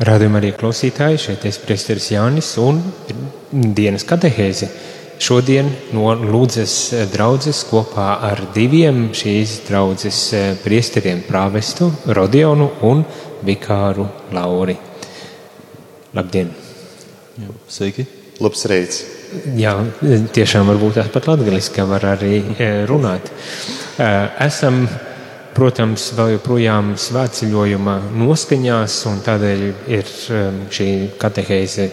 Radījumā arī klausītāji, šeit ir Priesteris Jānis un dienas katehēzi. Šodien no Lūdzes draudzes kopā ar diviem šīs draudzes priesteriem prāvestu Rodionu un vikāru Lauri. Labdien! Jā, sveiki! Labs rīts! Jā, tiešām varbūt tās pat latgaliski var arī runāt. Esam protams, vēl joprojām svētceļojuma noskaņās, un tādēļ ir um, šī katehēze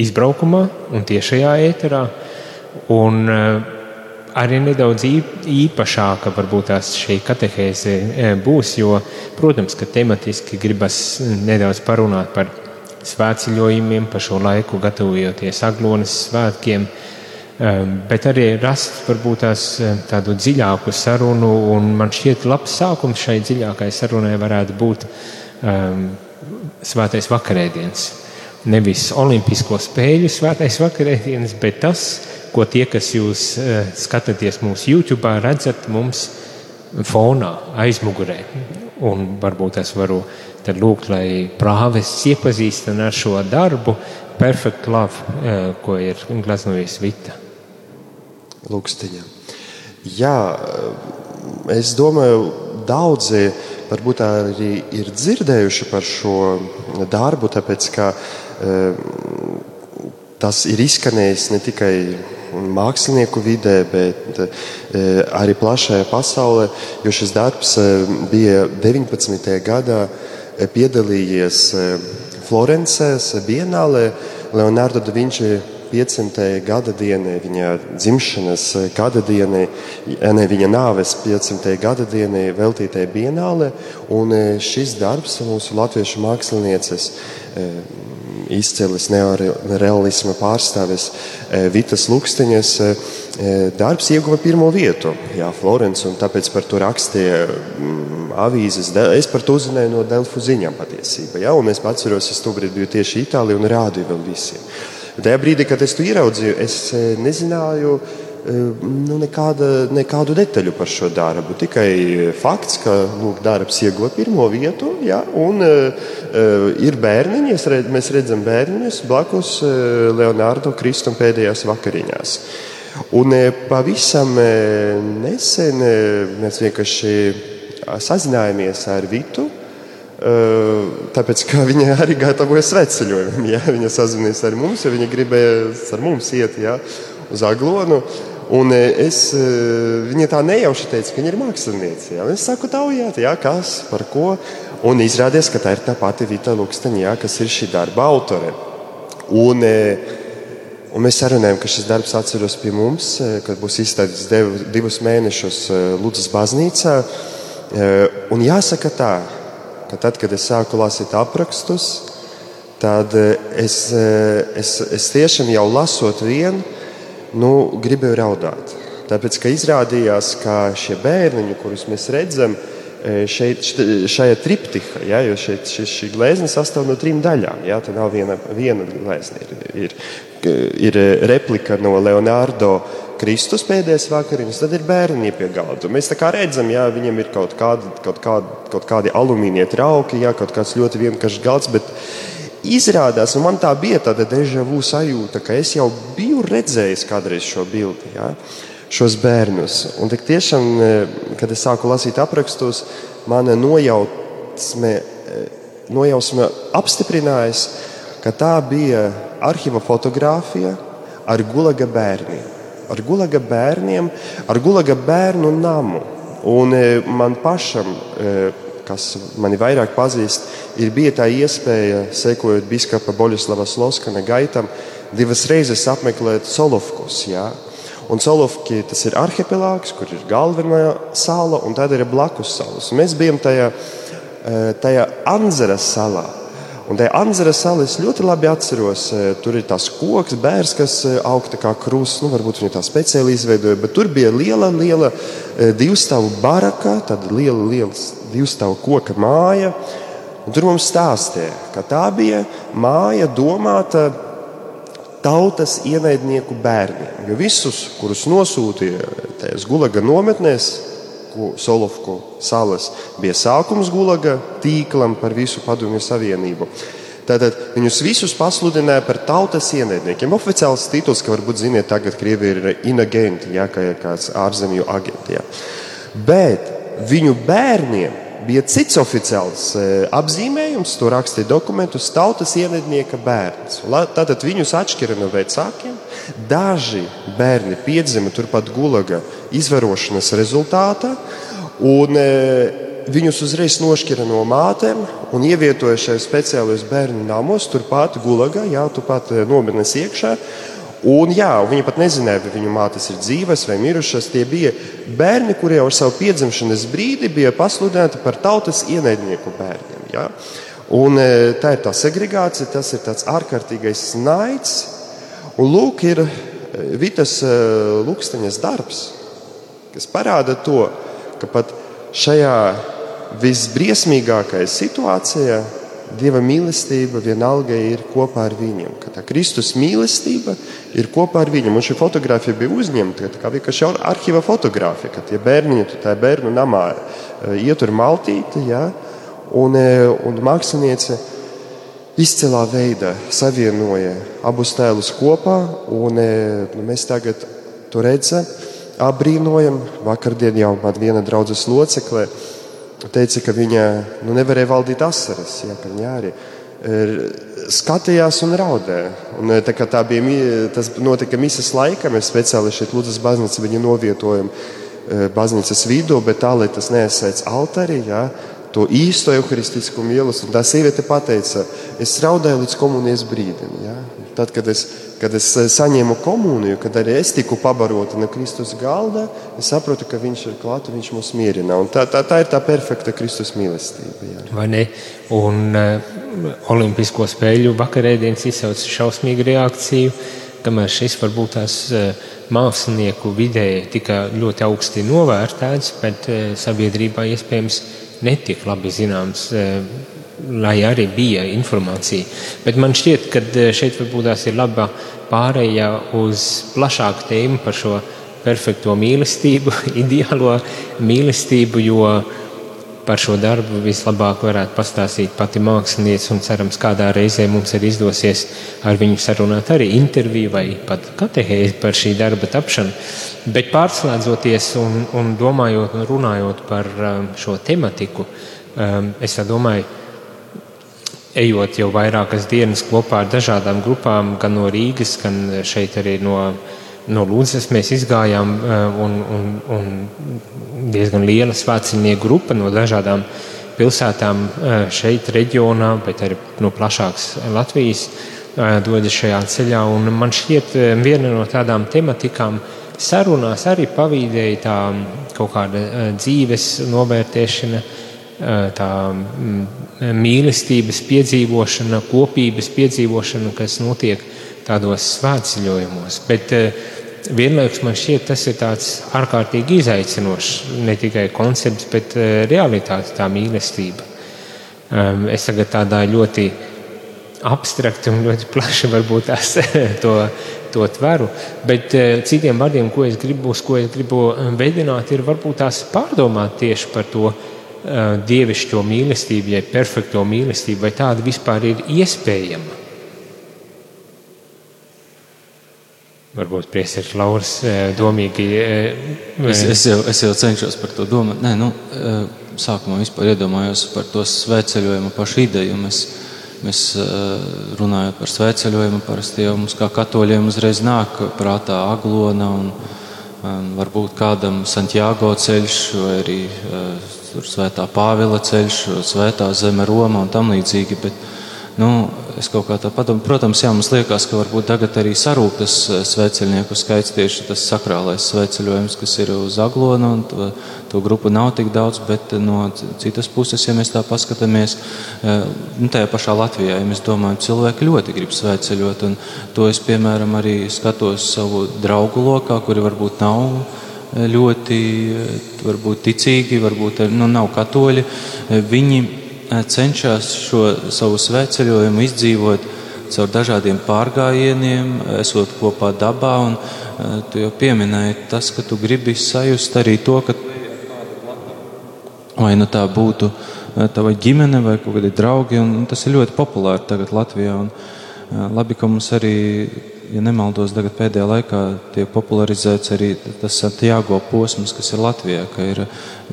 izbraukumā un tiešajā ēterā. Un uh, arī nedaudz īpašāka varbūt tās šī katehēze uh, būs, jo, protams, ka tematiski gribas nedaudz parunāt par svētceļojumiem, par šo laiku gatavojoties Aglonas svētkiem, bet arī rast varbūt tās ehm, tādu dziļāku sarunu, un man šķiet labs sākums šai dziļākai sarunai varētu būt um, svētais vakarēdienas. Nevis olimpisko spēļu svētais vakarēdienas, bet tas, ko tie, kas jūs uh, skatāties mūsu YouTube, redzat mums fonā, aizmugurē. Un varbūt es varu tad lūgt, lai prāvests iepazīstina ar šo darbu, Perfect Love, uh, ko ir glaznojis Vita. Lūkstiņa. Jā, es domāju, daudzi varbūt arī ir dzirdējuši par šo darbu, tāpēc ka eh, tas ir izskanējis ne tikai mākslinieku vidē, bet eh, arī plašajā pasaulē, jo šis darbs eh, bija 19. gadā piedalījies Florencēs Bienālē Leonardo da Vinci 500. gada dienai, viņa dzimšanas gada dienai, ne viņa nāves 500. gada dienai veltītai bienālē. Un e, šis darbs mūsu latviešu mākslinieces izcēlis neorealisma pārstāvis Vitas Luksteņas darbs ieguva pirmo vietu. Jā, Florence, un tāpēc par to rakstīja mm, avīzes. Es par to uzzināju no Delfu ziņām patiesībā. Jā, un es atceros, es tobrīd biju tieši Itālijā un rādīju vēl visiem. Tajā brīdī, kad es to ieraudzīju, es e, nezināju e, nu, nekāda, nekādu detaļu par šo darbu. Tikai fakts, ka lūk, darbs ieguva pirmo vietu, ja, un uh, ir bērniņi. Redz, mēs redzam bērniņus blakus uh, Leonardo Kristum pēdējās vakariņās. Un uh, pavisam nesen mēs vienkārši sazinājāmies ar Vitu. Tāpēc, ka viņa arī gatavoja sveceļojumu. Ja? Viņa sazināties ar mums, jo viņa gribēja ar mums iet ja? uz Aglonu. Un es, viņa tā nejauši teica, ka viņa ir mākslinieca. Ja? Es saku, taujāt, ja? kas, par ko. Un izrādījās, ka tā ir tā pati Vita Luksteņa, ja? kas ir šī darba autore. Un, un mēs sarunājām, ka šis darbs atceros pie mums, kad būs izstādīts divus mēnešus Lūdzes baznīcā. Un jāsaka tā, ka tad, kad es sāku lasīt aprakstus, tad eh, es, eh, es, es tiešām jau lasot vienu, nu, gribēju raudāt. Tāpēc, ka izrādījās, ka šie bērniņi, kurus mēs redzam, eh, šeit, šajā triptiha, ja, jo šeit, šī, šī glezna sastāv no trim daļām. Ja, tā nav viena, viena glezna. Ir, ir, ir replika no Leonardo Kristus pēdējais vakariņas, tad ir bērni pie galda. Mēs tā kā redzam, jā, viņam ir kaut kādi, kaut kādi, kaut kādi alumīnija trauki, jā, kaut kāds ļoti vienkāršs galds. Bet izrādās, un man tā bija tāda deja vu sajūta, ka es jau biju redzējis kādreiz šo bildi, jā, šos bērnus. Un tik tiešām, e, kad es sāku lasīt aprakstos, mana nojausme, nojausme apstiprinājās, ka tā bija arhīva fotografija ar gulaga bērniem ar gulaga bērniem, ar gulaga bērnu namu. Un e, man pašam, e, kas mani vairāk pazīst, ir bija tā iespēja, sekojot biskapa Boļuslava Sloskana gaitam, divas reizes apmeklēt Solovkus. Jā. Un Solovki tas ir arhipelāgs, kur ir galvenā sala, un tad ir blakus salas. Mēs bijām tajā, e, tajā Anzeras salā. Un tajā Anzara salā es ļoti labi atceros, e, tur ir tās koks, bērns, kas e, aug kā krusts. Nu, varbūt viņi tā speciāli izveidoja, bet tur bija liela, liela e, divstāvu baraka, tāda liela, liela divstāvu koka māja. Un tur mums stāstīja, ka tā bija māja domāta tautas ienaidnieku bērniem. Jo visus, kurus nosūtīja tajās gulaga nometnēs, Solovku salas bija sākums Gulaga tīklam par visu Padomju Savienību. Tātad viņus visus pasludināja par tautas ienaidniekiem. Oficiāls tituls, ka varbūt ziniet, tagad Krievija ir inagenti, ja, kā ir kāds ārzemju agenti. Ja. Bet viņu bērniem bija cits oficiāls e, apzīmējums, to rakstīja dokumentus, tautas ienaidnieka bērns. Tātad viņus atšķira no vecākiem. Daži bērni piedzima turpat gulaga izvarošanas rezultātā, un e, viņus uzreiz nošķira no mātēm un ievietoja šajos speciālajos bērnu namos, turpat gulagā, jā, turpat e, nometnes iekšā. Un, jā, viņi pat nezināja, vai viņu mātes ir dzīves vai mirušas. Tie bija bērni, kuri jau ar savu piedzimšanas brīdi bija pasludināti par tautas ienaidnieku bērniem. Jā. Un, e, tā ir tā segregācija, tas ir tāds ārkārtīgais naids. Un lūk, ir e, Vitas e, Luksteņas darbs, kas parāda to, ka pat šajā visbriesmīgākajā situācijā Dieva mīlestība vienalga ir kopā ar viņiem. Ka tā Kristus mīlestība ir kopā ar viņiem. Un šī fotografija bija uzņemta kā vienkārši arhīva fotografija, kad tie bērni tajā bērnu namā eh, ietur maltīti, ja, un, eh, un māksliniece izcilā veidā savienoja abus tēlus kopā, un eh, nu, mēs tagad to redzam, apbrīnojam. Vakardien jau man viena draudzes locekle teica, ka viņa nu, nevarēja valdīt asaras. Ja, viņa arī er, skatījās un raudēja. Un, tā, tā bija, tas notika misijas laikā. Mēs speciāli šeit Lūdzes baznīcā viņu novietojam e, baznīcas vidū, bet tā, lai tas neesaic altarī. Ja, To īsto evaharistisku mīlestību. Tā sieviete pateica, es raudāju līdz komunijas brīdim. Ja? Tad, kad es Kad es eh, saņēmu komuniju, kad arī es tiku pabarota no Kristus galda, es saprotu, ka Viņš ir klāts, Viņš mūs mierina. Un tā, tā, tā ir tā perfekta Kristus mīlestība. Jā. Vai ne? Un uh, Olimpisko spēļu vakarēdienas izsauca šausmīgu reakciju, kamēr šis varbūt tās uh, mākslinieku vidē tika ļoti augsti novērtēts, bet uh, sabiedrībā iespējams netik labi zināms. Uh, lai arī bija informācija. Bet man šķiet, ka eh, šeit varbūt tās ir laba pārēja uz plašāku tēmu par šo perfekto mīlestību, ideālo mīlestību, jo par šo darbu vislabāk varētu pastāstīt pati mākslinieca, un cerams, kādā reizē mums ir izdosies ar viņu sarunāt arī interviju vai pat katehēzi par šī darba tapšanu. Bet pārslēdzoties un, un domājot un runājot par um, šo tematiku, um, es domāju, ejot jau vairākas dienas kopā ar dažādām grupām, gan no Rīgas, gan šeit arī no, no Lūdzes, mēs izgājām eh, un, un, un diezgan liela svētceļnieku grupa no dažādām pilsētām eh, šeit reģionā, bet arī no plašākas Latvijas eh, dodas šajā ceļā. Un man šķiet viena no tādām tematikām sarunās arī pavīdēja tā kaut kāda dzīves novērtēšana, tā mm, mīlestības piedzīvošana, kopības piedzīvošana, kas notiek tādos svētceļojumos. Bet vienlaikus man šķiet, tas ir tāds ārkārtīgi izaicinošs ne tikai koncepts, bet realitāte, tā mīlestība. Es tagad tādā ļoti abstrakti un ļoti plaši varbūt tās, to, to tveru, bet citiem vārdiem, ko es gribu, uz ko es gribu veidināt, ir varbūt tās pārdomāt tieši par to, dievišķo mīlestību, jeb perfekto mīlestību, vai tāda vispār ir iespējama? Varbūt Priesteris Lauris eh, domīgi. Eh, es, es, jau, es jau cenšos par to domāt. Nē, nu, sākumā vispār iedomājos par to svētceļojumu pašu ideju. Mēs, mēs runājot par svētceļojumu, parasti jau mums kā katoļiem uzreiz nāk prātā aglona un, un varbūt kādam Santiago ceļš vai arī tur svētā Pāvila ceļš, svētā zeme Roma un tam līdzīgi. Bet, nu, es kaut kā tā padomāju, protams, jā, mums liekas, ka varbūt tagad arī sarūk tas eh, svētceļnieku skaits, tieši tas sakrālais svētceļojums, kas ir uz Aglona, un to, to grupu nav tik daudz, bet eh, no citas puses, ja mēs tā paskatāmies, eh, nu, tajā pašā Latvijā, ja mēs domājam, cilvēki ļoti grib svētceļot, un to es, piemēram, arī skatos savu draugu lokā, kuri varbūt nav ļoti varbūt, ticīgi, varbūt nu, nav katoļi. Viņi cenšas šo savu svētceļojumu izdzīvot caur dažādiem pārgājieniem, esot kopā dabā. Un, eh, tu jau pieminēji tas, ka tu gribi sajust arī to, ka vai nu tā būtu tava ģimene vai kaut kādi draugi. Un, un tas ir ļoti populāri tagad Latvijā. Un, labi, ka mums arī, ja nemaldos, tagad pēdējā laikā tiek popularizēts arī tas Santiago posms, kas ir Latvijā, ka ir,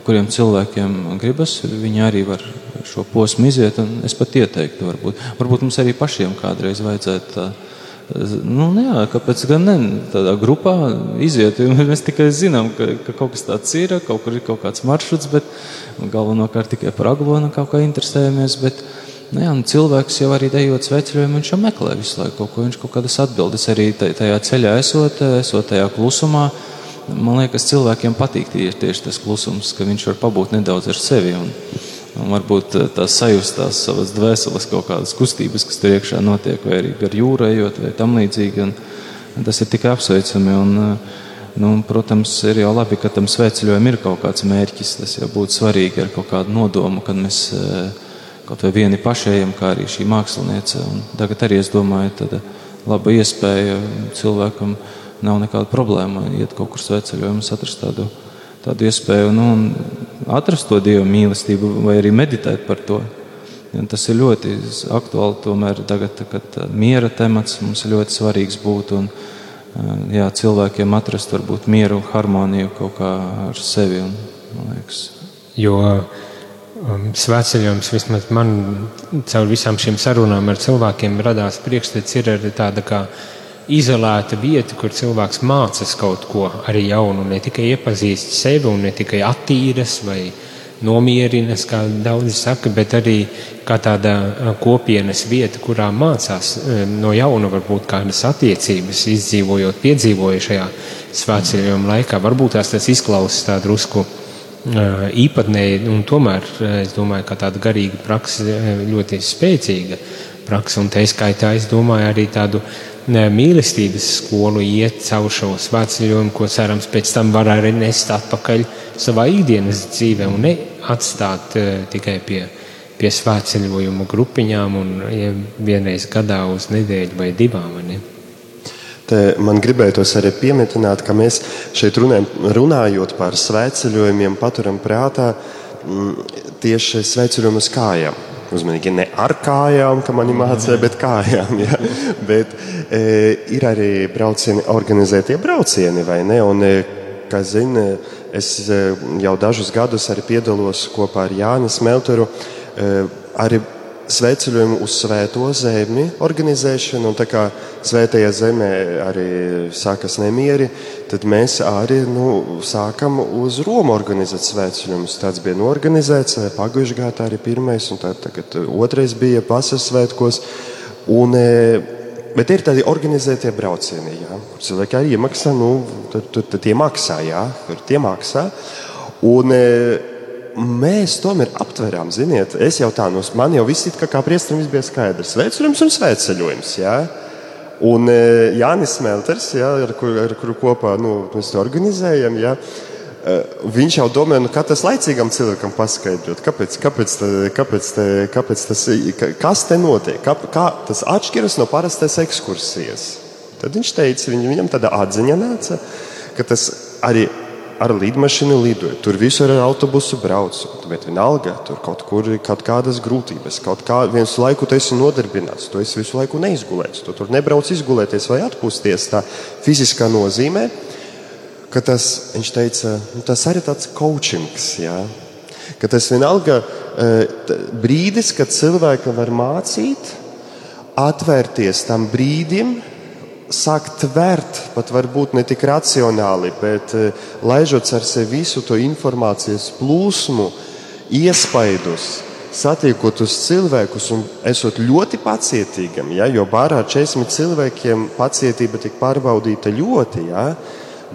kuriem cilvēkiem gribas, viņi arī var šo posmu iziet. Es pat ieteiktu, varbūt, varbūt mums arī pašiem kādreiz vajadzētu Nu, jā, kāpēc gan ne? Tādā grupā iziet. Mēs tikai zinām, ka, ka kaut kas tāds ir, kaut kur ir kaut kāds maršruts, bet galvenokārt tikai par aglonu kaut kā interesējamies. Bet, nu, jā, nu, cilvēks jau arī dejot sveceļojumu, viņš jau meklē visu laiku kaut ko, viņš kaut kādas atbildes arī tajā ceļā esot, esot tajā klusumā. Man liekas, cilvēkiem patīk tieši tas klusums, ka viņš var pabūt nedaudz ar sevi. Un, Un varbūt eh, tās sajust tās savas dvēseles kaut kādas kustības, kas tur iekšā notiek, vai arī gar jūru ejot, vai tam līdzīgi. Un, un tas ir tikai apsveicami. Un, eh, nu, protams, ir jau labi, ka tam svētceļojumam ir kaut kāds mērķis. Tas jau būtu svarīgi ar kaut kādu nodomu, kad mēs eh, kaut vai vieni pašējam, kā arī šī māksliniece. Un tagad arī es domāju, tāda laba iespēja cilvēkam nav nekāda problēma iet kaut kur svētceļojumus, atrast tādu tādu iespēju nu, atrast to dieva mīlestību, vai arī meditēt par to. Un tas ir ļoti aktuāli. Tomēr tagad, kad miera temats mums ļoti svarīgs būt un jā, cilvēkiem atrast varbūt mieru, harmoniju kaut kā ar sevi. Un, jo um, svētceļojums vismaz man caur visām šīm sarunām ar cilvēkiem radās priekšstats ir tāda kā izolēta vieta, kur cilvēks mācās kaut ko arī jaunu, ne tikai iepazīst sevi un ne tikai attīras vai nomierinas, kā daudzi saka, bet arī kā tāda kopienas vieta, kurā mācās no jauna varbūt kādas attiecības, izdzīvojot, piedzīvojot šajā svētceļojuma laikā. Varbūt tās tas izklausās tā drusku īpatnēji, un tomēr es domāju, ka tāda garīga praksa ļoti spēcīga praksa, un te skaitā es domāju arī tādu mīlestības skolu iet caur šo svētceļojumu, ko cerams pēc tam var arī nest atpakaļ savā ikdienas dzīvē un neatstāt uh, tikai pie, pie svētceļojuma grupiņām un ja vienreiz gadā uz nedēļu vai divām. Vai Te man gribētos arī pieminēt, ka mēs šeit runājam, runājot par svētceļojumiem, paturam prātā m, mm, tieši svētceļojumu uz kājām uzmanīgi ne ar kājām, kā mani mācīja, bet kājām. Ja? bet e, ir arī braucieni, organizētie braucieni, vai ne? Un, e, kā zina, es e, jau dažus gadus arī piedalos kopā ar Jānis Smelteru. E, arī sveceļojumu uz Svēto zemi organizēšanu, un tā kā Svētajā zemē arī sākas nemieri, tad mēs arī nu, sākam uz Romu organizēt sveceļojumus. Tāds bija norganizēts pagājušajā gadā arī pirmais, un tā, tagad otrais bija Pasas svētkos. Un, e, Bet ir tādi organizētie braucieni, jā, kur cilvēki arī iemaksā, nu, tad, tad, tad tie maksā, jā, tur tie maksā. Un, mēs tomēr aptverām, ziniet, es jau tā, nu, man jau viss kā, kā priesterim bija skaidrs. Sveceļojums un sveceļojums. Jā. Un e, Jānis Smelters, jā, ar, kur, kuru kopā nu, mēs to organizējam, jā, e, viņš jau domā, nu, kā tas laicīgam cilvēkam paskaidrot, kāpēc, kāpēc, kāpēc, kāpēc tas, kas te notiek, kā, kā tas atšķiras no parastas ekskursijas. Tad viņš teica, viņ, viņam tāda atziņa nāca, ka tas arī ar lidmašīnu lidoju, tur visur ar autobusu braucu. Bet vienalga, tur kaut kur ir kaut kādas grūtības. Kaut kā viens laiku tu esi nodarbināts, tu esi visu laiku neizgulēts. Tu tur nebrauc izgulēties vai atpūsties. Tā fiziskā nozīmē, ka tas, viņš teica, nu, tas arī tāds coachings. Jā. Ka tas vienalga e, brīdis, kad cilvēkam var mācīt, atvērties tam brīdim, sākt tvērt, pat varbūt ne tik racionāli, bet eh, laižot ar sevi visu to informācijas plūsmu, iespaidus, satiekot uz cilvēkus un esot ļoti pacietīgam, ja, jo bārā 40 cilvēkiem pacietība tika pārbaudīta ļoti, ja,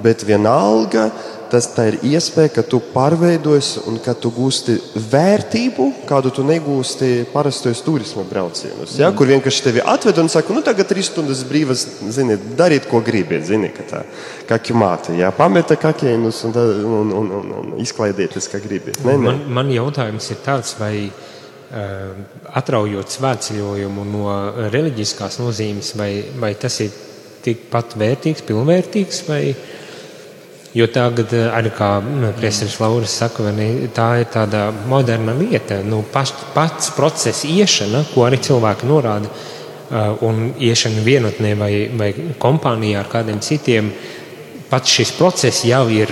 bet vienalga tas ir iespēja, ka tu pārveidojies un ka tu gūsti vērtību, kādu tu negūsti parastos turisma braucienos. Ja? Kur vienkārši tevi atved un saka, nu tagad trīs stundas brīvas, zini, darīt, ko gribi. Zini, ka tā kā māte, ja pameta kakēnus un, un, un, un, un izklaidieties, kā gribi. Ne, ne. Man, man jautājums ir tāds, vai atraujot svētceļojumu no reliģiskās nozīmes, vai, vai tas ir tikpat vērtīgs, pilnvērtīgs, vai, Jo tagad, arī kā Priesteris Lauris saka, tā ir tāda moderna lieta. Nu, paš, pats process iešana, ko arī cilvēki norāda, un iešana vienotnē vai, vai kompānijā ar kādiem citiem, pats šis process jau ir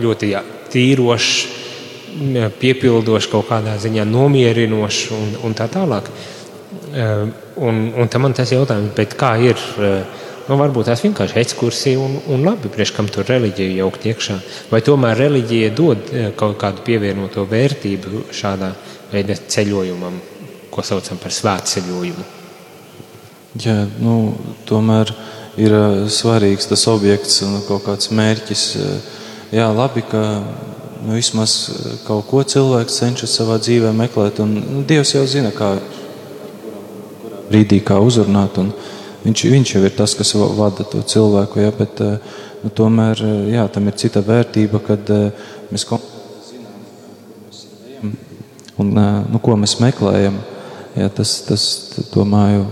ļoti tīrošs, piepildošs, kaut kādā ziņā nomierinošs un, un tā tālāk. Un, un tam man tas jautājums, kā ir Nu, varbūt tās vienkārši ekskursija un, un labi, priekš kam tur reliģija jaukt iekšā. Vai tomēr reliģija dod e, kaut kādu pievienoto vērtību šādā veida ceļojumam, ko saucam par svētceļojumu? Jā, nu, tomēr ir e, svarīgs tas objekts un kaut kāds mērķis. E, jā, labi, ka nu, vismaz kaut ko cilvēks cenšas savā dzīvē meklēt, un nu, Dievs jau zina, kā brīdī kā uzrunāt. Un, Viņš, viņš jau ir tas, kas vada to cilvēku, ja, bet eh, nu, tomēr eh, jā, tam ir cita vērtība, kad eh, mēs zinām, un, nu, ko mēs meklējam. Jā, tas, tas, domāju,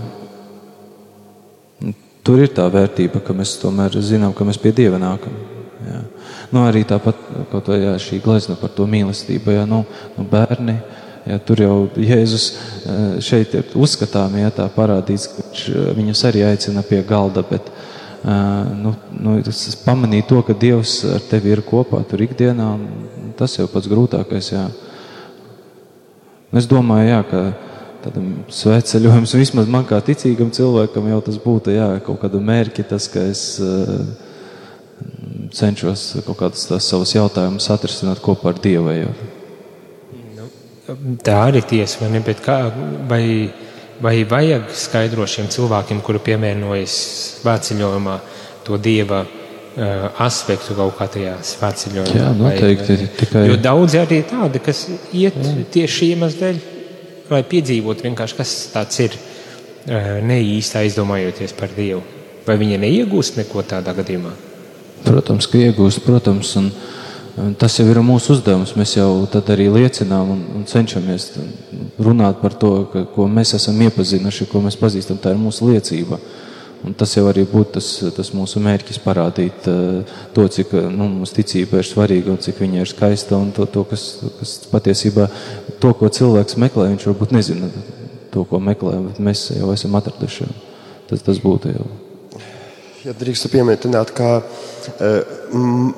tur ir tā vērtība, ka mēs tomēr zinām, ka mēs pie Dieva nākam. Jā. Nu, arī tāpat kaut vai jā, šī glezna par to mīlestību, jā, nu, nu bērni. Ja, tur jau Jēzus eh, šeit ir uzskatām, ja tā parādīts, ka viņš eh, viņus arī aicina pie galda, bet eh, nu, nu, es pamanīju to, ka Dievs ar tevi ir kopā tur ikdienā, tas jau pats grūtākais, jā. Es domāju, jā, ka tādam svētceļojums, vismaz man kā ticīgam cilvēkam jau tas būtu, jā, kaut kādu mērķi tas, ka es cenšos kaut kādus tās savus jautājumus atrisināt kopā ar Dievu. Jau. Tā arī tiesa, vai ne? Bet kā, vai, vai vajag skaidrot šiem cilvēkiem, kuri piemērojas svētceļojumā, to dieva uh, aspektu kaut kā tajā svētceļojumā? Jā, noteikti. Vai, tikai... Jo daudzi arī tādi, kas iet Jā. tieši iemeslu dēļ, lai piedzīvotu vienkārši, kas tāds ir, uh, neīsti aizdomājoties par Dievu. Vai viņi neiegūst neko tādā gadījumā? Protams, ka iegūst, protams. Un, uh, Tas jau ir mūsu uzdevums. Mēs jau arī liecinām un, un cenšamies runāt par to, ka, ko mēs esam iepazinuši, ko mēs pazīstam. Tā ir mūsu liecība. Un tas jau arī būtu tas, tas mūsu mērķis parādīt uh, to, cik nu, mums ticība ir svarīga un cik viņa ir skaista. Un to, to kas, kas patiesībā to, ko cilvēks meklē, viņš varbūt nezina to, ko meklē, bet mēs jau esam atraduši. Tas, tas būtu jau. Ja drīkstu pieminēt, ka uh,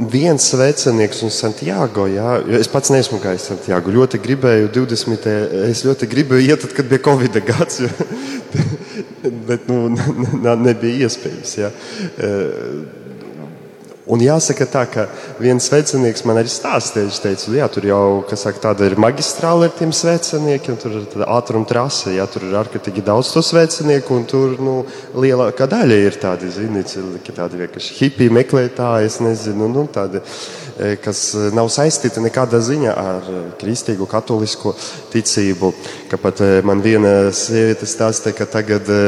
viens sveicinieks un Santiago, jā, es pats neesmu gājis Santiago, ļoti gribēju 20. es ļoti gribēju iet, tad, kad bija Covid gads, bet nu, nebija iespējams. Jā. Un jāsaka tā, ka viens sveicinieks man arī stāstīja, viņš teica, jā, tur jau, saka, tāda ir magistrāla ar tiem sveciniekiem, tur ir ātruma trase, jā, tur ir ārkārtīgi daudz to svecinieku, un tur, nu, lielākā daļa ir tādi, zini, cilvēki, tādi vienkārši hipiji meklētāji, es nezinu, nu, tādi, e, kas nav saistīti nekādā ziņā ar kristīgu, katolisko ticību. Ka pat e, man viena sieviete stāstīja, ka tagad e,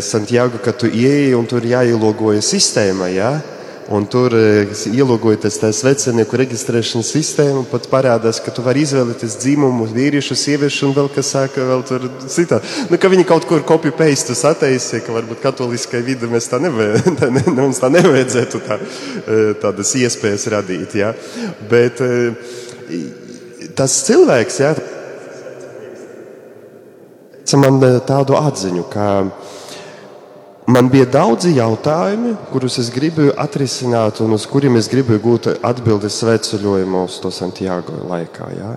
Santiago, ka tu ieeji un tur jāielogoja sistēma, jā, ja? Un tur, e, ielogojoties tajā svecinieku reģistrēšanas sistēmā, pat parādās, ka tu vari izvēlēties dzimumu, vīriešu, sieviešu un vēl kas saka, vēl tur citā. Nu, ka viņi kaut kur kopiju peistu sataisīja, ka varbūt katoliskai vidi mēs tā, nevajag, tā, ne, mums tā nevajadzētu tā, e, tādas iespējas radīt. Ja? Bet e, tas cilvēks, ja, man tādu atziņu, ka Man bija daudzi jautājumi, kurus es gribēju atrisināt, un uz kuriem es gribēju gūt atbildes sveceļojumā uz to Santiago laikā. Ja?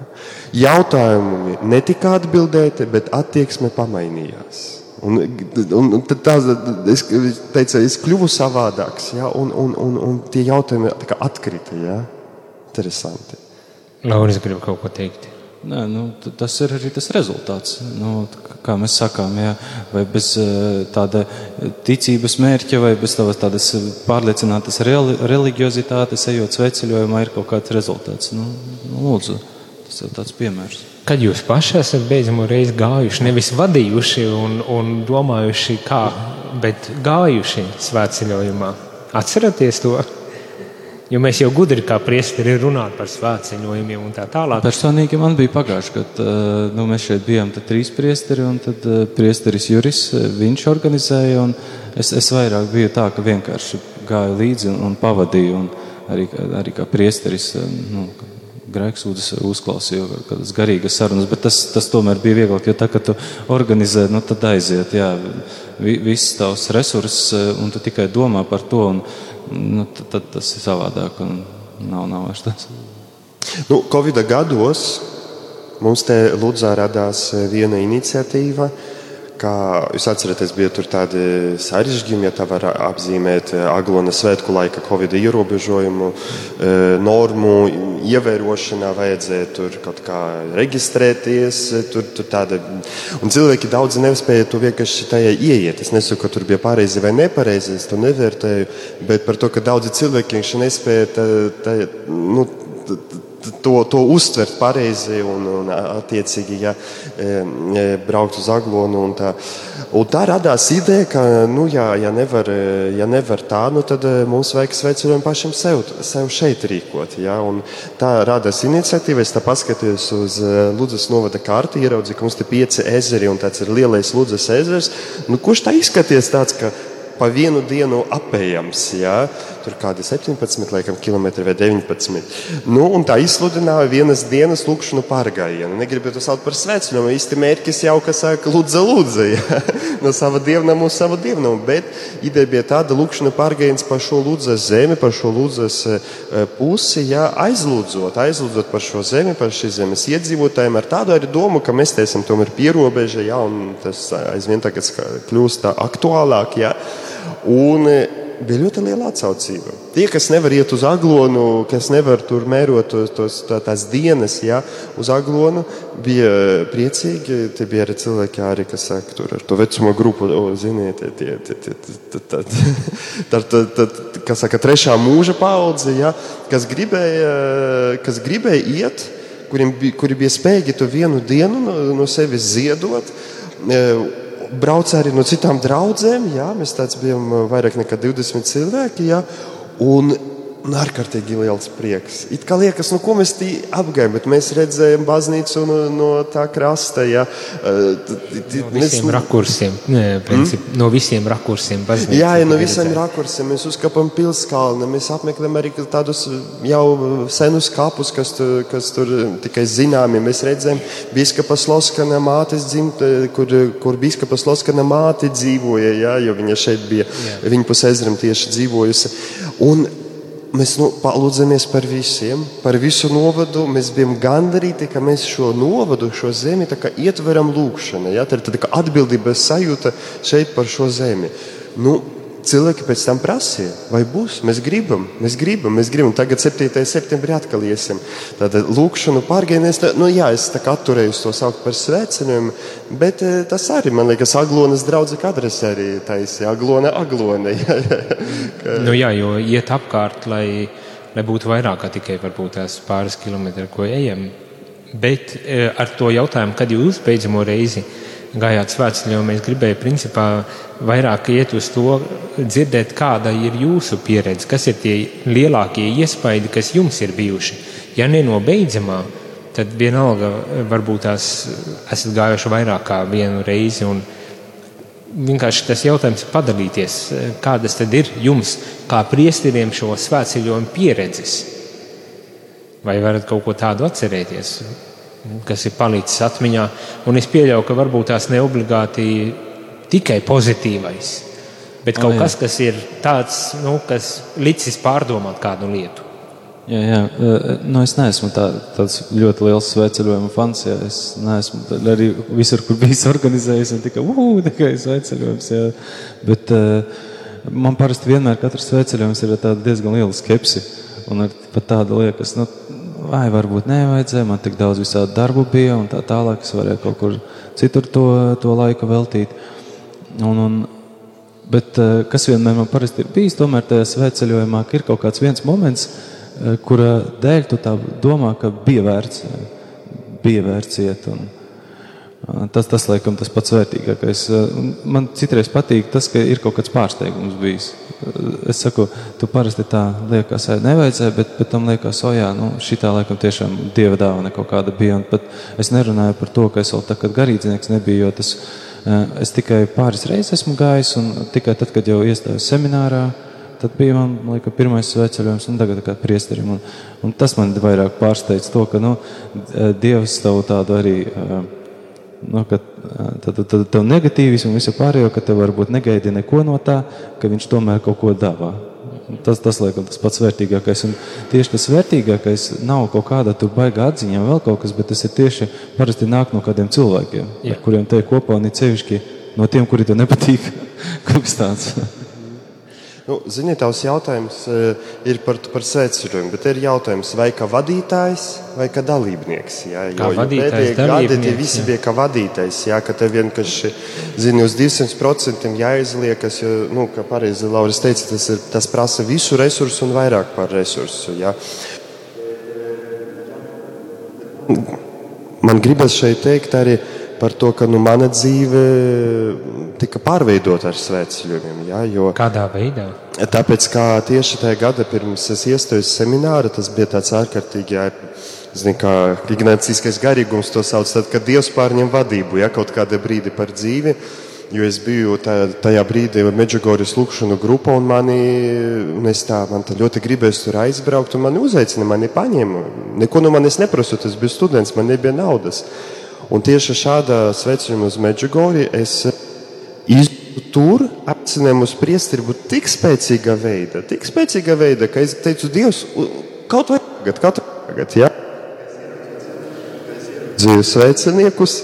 Jautājumi netika atbildēti, bet attieksme pamainījās. Un, un, un tā, es teicu, es kļuvu savādāks, ja? un, un, un, un tie jautājumi atkrita. Ja? Interesanti. Lauris grib kaut ko teikt. Nē, nu, tas ir arī tas rezultāts. Nu, kā mēs sakām, jā, vai bez eh, tāda ticības mērķa, vai bez tādas pārliecinātas reliģiozitātes, ejot sveceļojumā, ir kaut kāds rezultāts. Nu, nu, lūdzu, tas ir tāds piemērs. Kad jūs paši esat beidzamo reizi gājuši, nevis vadījuši un, un domājuši, kā, bet gājuši svētceļojumā, atceraties to? Jo mēs jau gudri kā priesteri runājam par svētceļojumiem un tā tālāk. Personīgi man bija pagājuši, kad nu, mēs šeit bijām trīs priesteri, un tad priesteris Juris viņš organizēja. Es, es vairāk biju tā, ka vienkārši gāju līdzi un, un pavadīju. Un, arī, arī kā priesteris. Nu, Grēks uzklausīja kādas garīgas sarunas, bet tas, tas tomēr bija vieglāk, jo tā, ka tu organizē, nu, tad aiziet, jā, viss tavs resurss, un tu tikai domā par to, un nu, tad, tad tas ir savādāk, un nav, nav vairs tas. Nu, Covid gados mums te Ludzā radās viena iniciatīva, uh, kā jūs atceraties, bija tur tādi sarežģījumi, ja tā var apzīmēt eh, Aglona svētku laika Covid ierobežojumu, eh, normu ievērošanā vajadzēja tur kaut kā reģistrēties. Tur, tur tāda, un cilvēki daudzi nespēja to vienkārši tajā ieiet. Es nesaku, ka tur bija pareizi vai nepareizi, es to nevērtēju, bet par to, ka daudzi cilvēki vienkārši nespēja tā, tā, nu, to, to uztvert pareizi un, un attiecīgi ja, e, e, braukt uz aglonu. Un tā, un tā radās ideja, ka, nu, ja, ja, nevar, ja nevar tā, nu, tad e, mums vajag sveicināt pašiem sev, sev šeit rīkot. Ja, un tā radās iniciatīva. Es paskatījos uz Ludus novada karti, ieraudzīju, ka mums te pieci ezeri un tāds ir lielais Ludus ezers. Nu, kurš tā izskaties tāds, ka pa vienu dienu apējams. Ja? Tur kādi 17 laikam, km vai 19. Nu, un tā izsludināja vienas dienas lūkšanu pārgājienu. Negribu to saukt par svētceļojumu. Īsti mērķis jau, kas saka, lūdza, lūdza. Ja? No sava dievnama uz savu dievnamu. Bet ideja bija tāda lūkšana pārgājiens par šo lūdzas zemi, par šo lūdzas e, pusi, ja? aizlūdzot, aizlūdzot par šo zemi, par šīs zemes iedzīvotājiem, ar tādu arī domu, ka mēs te esam tomēr pierobeža, ja? un tas aizvien tagad kļūst aktuālāk. Ja? Un e, bija ļoti liela atsaucība. Tie, kas nevar iet uz aglonu, kas nevar tur mērot tos, tos, tā, tās dienas, ja, uz aglonu, bija priecīgi. Tie bija arī cilvēki, arī, kas saka, tur ar to vecumu grupu, o, ziniet, tie, tie, tie, tie, tie, kas saka, trešā mūža paudze, ja, kas gribēja, kas gribēja iet, kuriem, kuri bija spējīgi to vienu dienu no, no sevis ziedot e, brauca arī no citām draudzēm. Jā, mēs tāds bijām vairāk nekā 20 cilvēki. Jā, un un ārkārtīgi liels prieks. It kā liekas, nu, ko mēs tī apgājām, bet mēs redzējām baznīcu no, no tā krasta. Ja, no visiem mēs, rakursiem. Nē, princip, mm? No visiem rakursiem. Baznīca, jā, ja, no visiem rakursiem. Mēs uzkāpām pilskalni, mēs apmeklējām arī tādus jau senus kapus, kas, tu, kas tur tikai zināmi. Mēs redzējām biskapa Sloskana mātes dzimta, kur, kur biskapa Sloskana māte dzīvoja, ja, jo viņa šeit bija, jā. viņa pus ezram tieši dzīvojusi. Un, mēs nu, palūdzamies par visiem, par visu novadu. Mēs bijām gandarīti, ka mēs šo novadu, šo zemi ietveram lūgšanai. Ja? Tā ir atbildības sajūta šeit par šo zemi. Nu, cilvēki pēc tam prasīja, vai būs. Mēs gribam, mēs gribam, mēs gribam. Tagad 7. septembrī atkal iesim. Tātad lūkšanu pārgājienēs, nu jā, es tā kā atturējos to saukt par svētceļojumu, bet eh, tas arī, man liekas, Aglonas draudze kadras arī taisīja. Aglona, Aglona. nu jā, jo iet apkārt, lai, lai būtu vairāk kā tikai varbūt tās pāris kilometri, ko ejam. Bet eh, ar to jautājumu, kad jūs beidzamo reizi gājāt svētceļā, mēs gribējām principā vairāk iet uz to, dzirdēt, kāda ir jūsu pieredze, kas ir tie lielākie iespaidi, kas jums ir bijuši. Ja ne no beidzamā, tad vienalga varbūt tās esat gājuši vairāk kā vienu reizi. Vienkārši tas jautājums ir padalīties, kādas tad ir jums, kā priesteriem, šo svētceļojumu pieredzes. Vai varat kaut ko tādu atcerēties? Kas ir palicis atmiņā. Un es pieļauju, ka varbūt tās neobligāti tikai pozitīvais, bet kaut oh, jā. kas, kas ir tāds, nu, kas licis pārdomāt kādu lietu. Jā, jā. Nu, es neesmu tā, tāds ļoti liels sveceļojuma fans. Jā. Es neesmu arī visur, kur bijis organizējis, un tikai, uh, tikai sveceļojums. Jā. Bet uh, man parasti vienmēr katrs sveceļojums ir diezgan liela skepsi. Un pat tāda liekas, nu, vai varbūt nevajadzēja, man tik daudz visādi darbu bija un tā tālāk, es varēju kaut kur citur to, to laiku veltīt. Un, un, bet eh, kas vienmēr man parasti ir bijis, tomēr tajā svētceļojumā ir kaut kāds viens moments, eh, kura dēļ tu tā domā, ka bija vērts, bija vērts iet. Un, Tas, tas, laikam, tas pats vērtīgākais. Man citreiz patīk tas, ka ir kaut kāds pārsteigums bijis. Es saku, tu parasti tā liekas, nevajadzēja, bet pēc tam liekas, o jā, nu, šī tā laikam tiešām dieva dāvana kaut kāda bija. Un pat es nerunāju par to, ka es vēl tā kā garīdznieks nebiju, jo tas es tikai pāris reizes esmu gājis, un tikai tad, kad jau iestājos seminārā, tad bija man liekas, pirmais sveceļojums, un tagad kā priesterim. Un, un tas man vairāk pārsteidz to, ka nu, Dievs tev tādu arī. Nu, ka, tad, tad, tad tev negatīvismu un visu pārējo, ka tev varbūt negaidi neko no tā, ka viņš tomēr kaut ko dāvā. Tas, tas liekas, tas pats vērtīgākais. Un tieši tas vērtīgākais nav kaut kāda tur baigā atziņa, vēl kaut kas, bet tas ir tieši parasti nāk no kādiem cilvēkiem, Jā. ar kuriem te ir kopā un ir sevišķi no tiem, kuri tev nepatīk. kaut kas tāds. Nu, Ziniet, tavs jautājums uh, ir par, par sveceļojumu, bet ir jautājums, vai kā vadītājs vai kā dalībnieks. Jā, kā jo, vadītājs, jo gadi tie visi jā. bija kā vadītājs, jā, ka tev vienkārši, zini, uz 200% jāizliekas, jo, nu, kā pareizi Lauris teica, tas, ir, tas prasa visu resursu un vairāk par resursu. Jā. Man gribas šeit teikt arī, par to, ka nu, mana dzīve tika pārveidota ar svētceļojumiem. Ja, jo, Kādā veidā? Tāpēc, kā tieši tajā gada pirms es iestājos semināru, tas bija tāds ārkārtīgi. Ja, Zini, kā Ignāciskais garīgums to sauc, tad, kad Dievs pārņem vadību, ja kaut kādā brīdī par dzīvi, jo es biju tā, tajā brīdī Meģigoras lūkšanu grupā, un mani, un es tā, man tā ļoti gribēju tur aizbraukt, un mani uzaicina, mani paņēma. Neko no manis neprasu, tas bija students, man nebija naudas. Un tieši šādā svecinājumā uz Meģigori es izjūtu tur, apcinējumu uz priesteri būt tik spēcīgā veidā, tik spēcīgā veidā, ka es teicu, Dievs, kaut vai tagad, kaut vai tagad, jā. Dzīvu sveciniekus,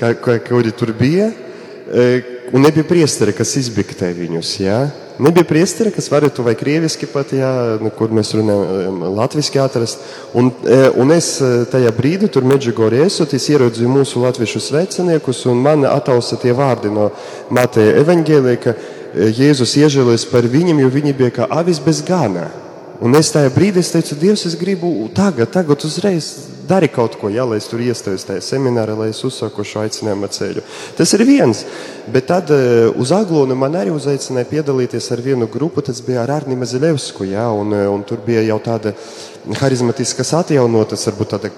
kā, kā, kuri tur bija, e, un nebija priesteri, kas izbiktē viņus, jā. Nebija priesteri, kas varētu vai krieviski pat, jā, nu, kur mēs runājam, latviski atrast. Un, e, un es e, tajā brīdī, tur Meģigorī esot, es ieraudzīju mūsu latviešu sveciniekus, un man atausa tie vārdi no Mateja evaņģēlē, ka e, Jēzus iežēlojas par viņiem, jo viņi bija kā avis bez gana. Un es tajā brīdī es teicu, Dievs, es gribu tagad, tagad uzreiz dari kaut ko, ja, lai es tur iestājos tajā seminārā, lai es uzsāku šo aicinājumu ceļu. Tas ir viens. Bet tad uh, uz Aglonu man arī uzaicināja piedalīties ar vienu grupu, tas bija ar Arni Mazilevsku, ja, un, e, un tur bija jau tāda harizmatiskas atjaunotas, varbūt tāda